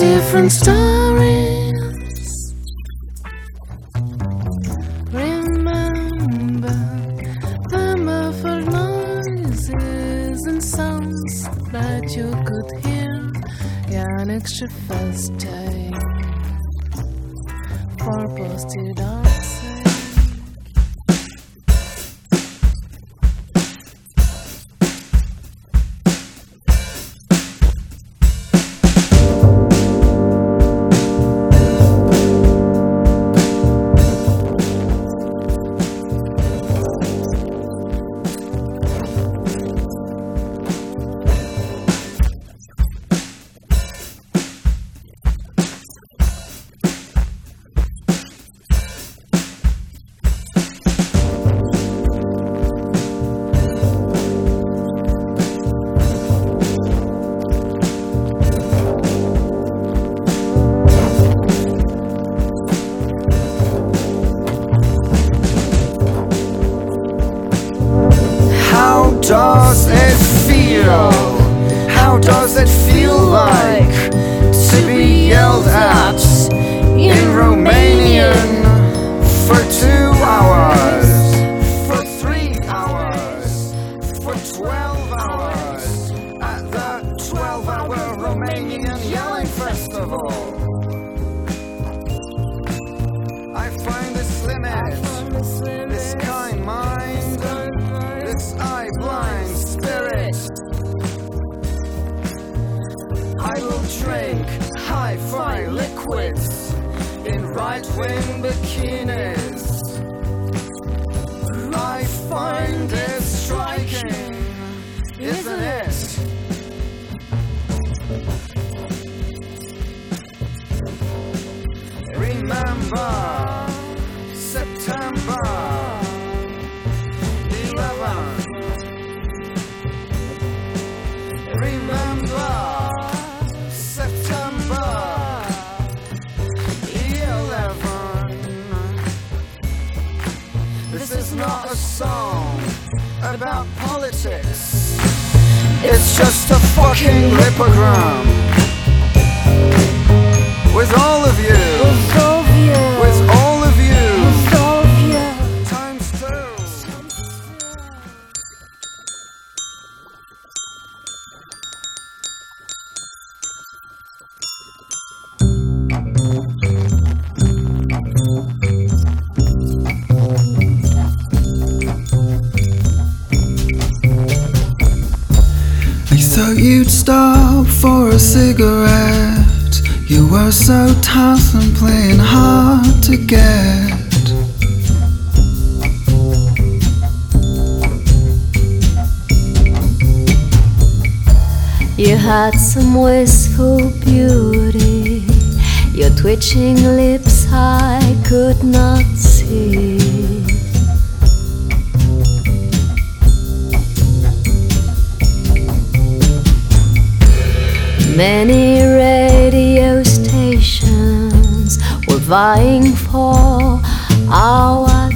different stories. Festival? I find this limit, this kind mind, this eye blind spirit. I will drink high fi liquids in right wing bikinis. I find it striking, isn't it? September 11th. Remember September 11th. This is not a song about politics. It's just a fucking lipogram. With all of you. Cigarette. You were so tough and playing hard to get. You had some wistful beauty. Your twitching lips I could not see. Many radio stations were vying for our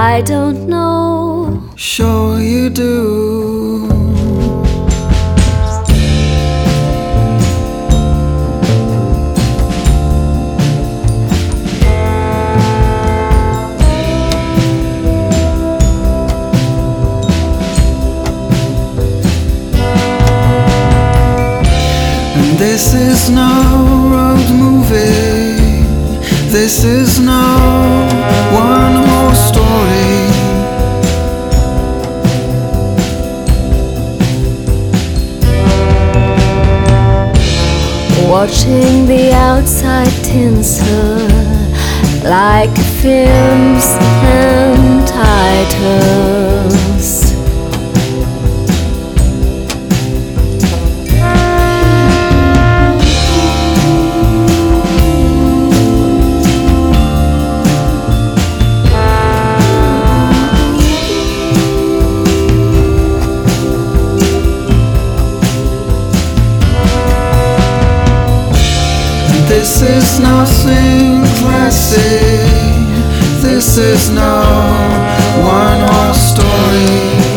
I don't know. Sure you do. watching the outside tinsel like films and titles. is no This is no one horse story.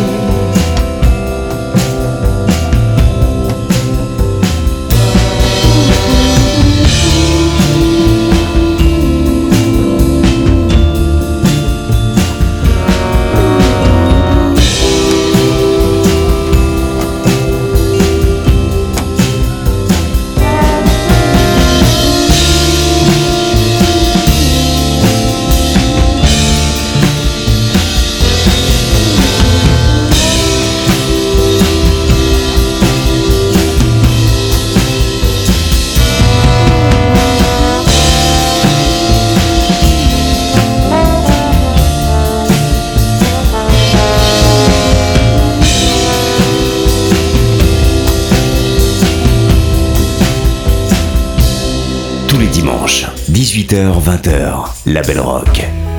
18h-20h, La Belle Rock.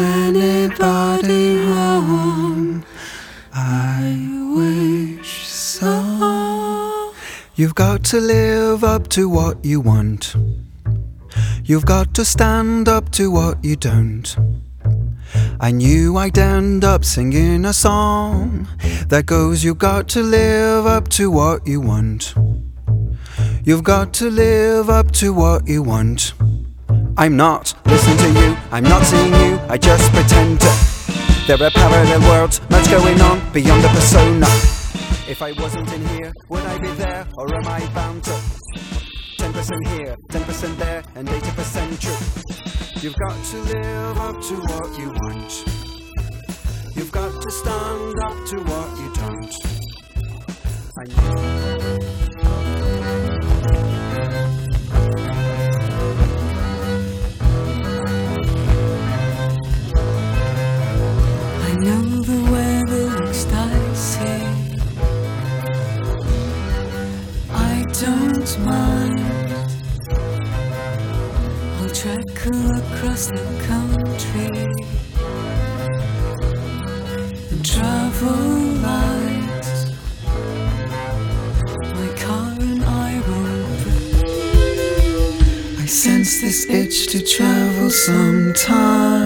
Anybody home. I wish so. You've got to live up to what you want. You've got to stand up to what you don't. I knew I'd end up singing a song that goes, You've got to live up to what you want. You've got to live up to what you want. I'm not listening to you, I'm not seeing you, I just pretend to. There are parallel worlds, much going on beyond the persona. If I wasn't in here, would I be there, or am I bound to? 10% here, 10% there, and 80% true. You've got to live up to what you want. You've got to stand up to what you don't. I know. Itch to travel sometimes.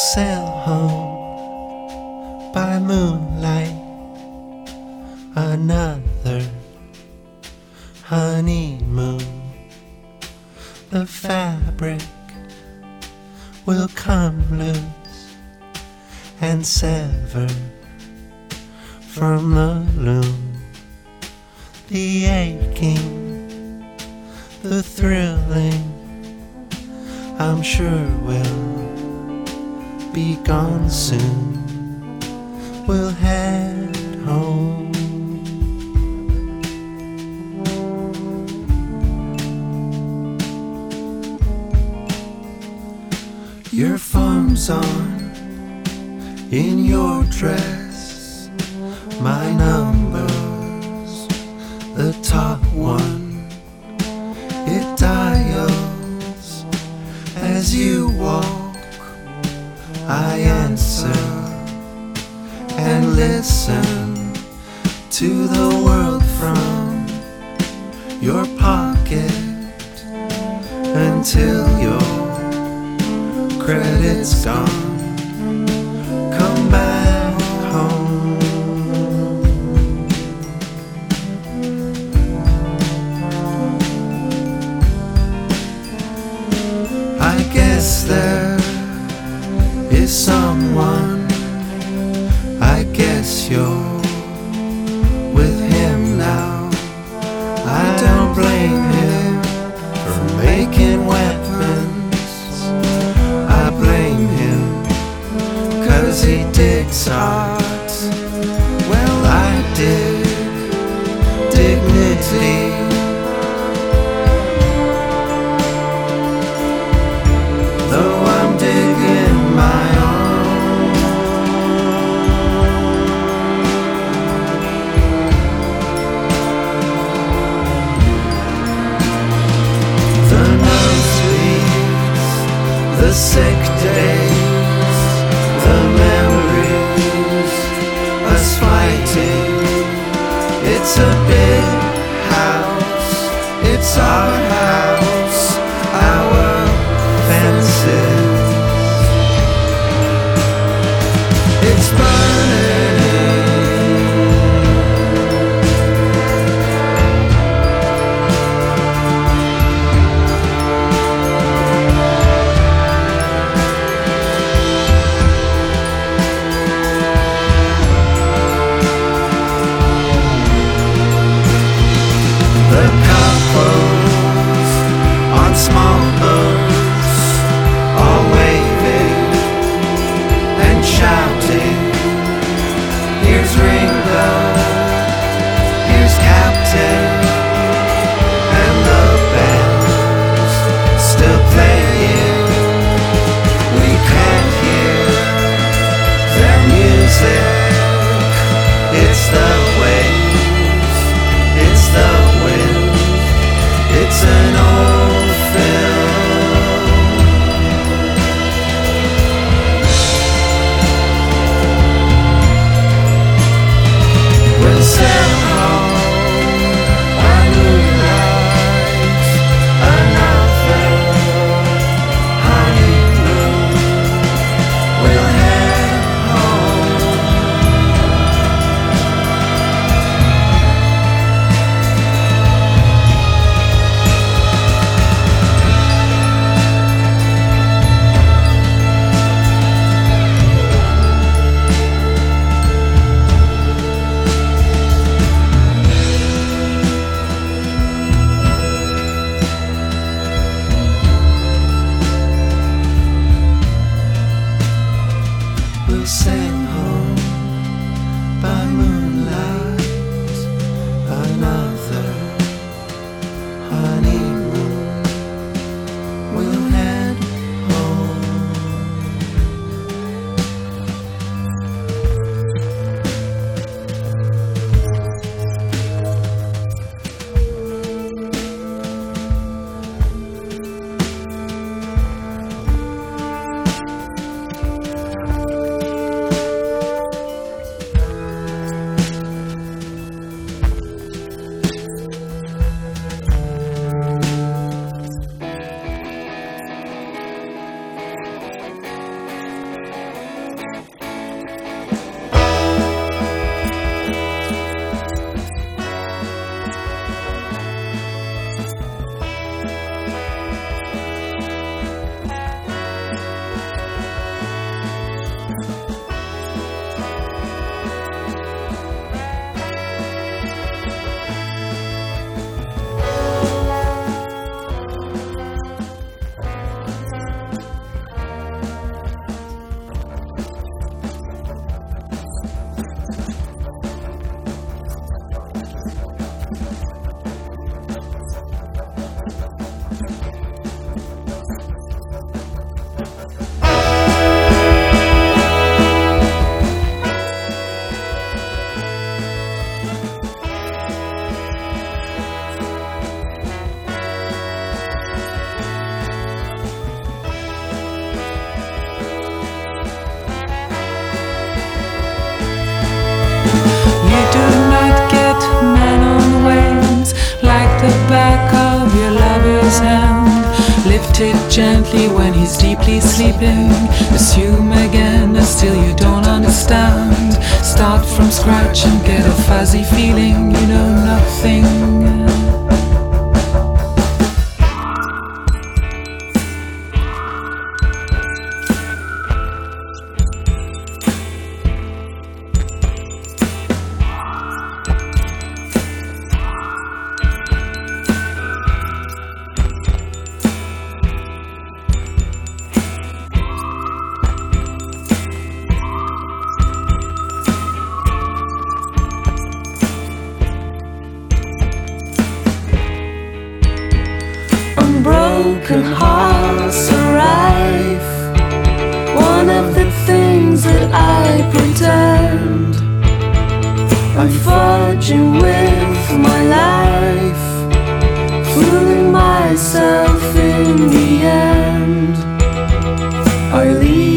Sail home by moonlight. Another honeymoon. The fabric will come loose and sever from the loom. The aching, the thrilling, I'm sure will be gone soon. We'll head home. Your farm's on in your dress. My number's the top one. It dials as you walk. Listen to the world from your pocket until your credit's gone. Come back home. I guess there is someone. Cause he digs art. Gently when he's deeply sleeping. Assume again, and still you don't understand. Start from scratch and get a fuzzy feeling you know nothing. Eileen.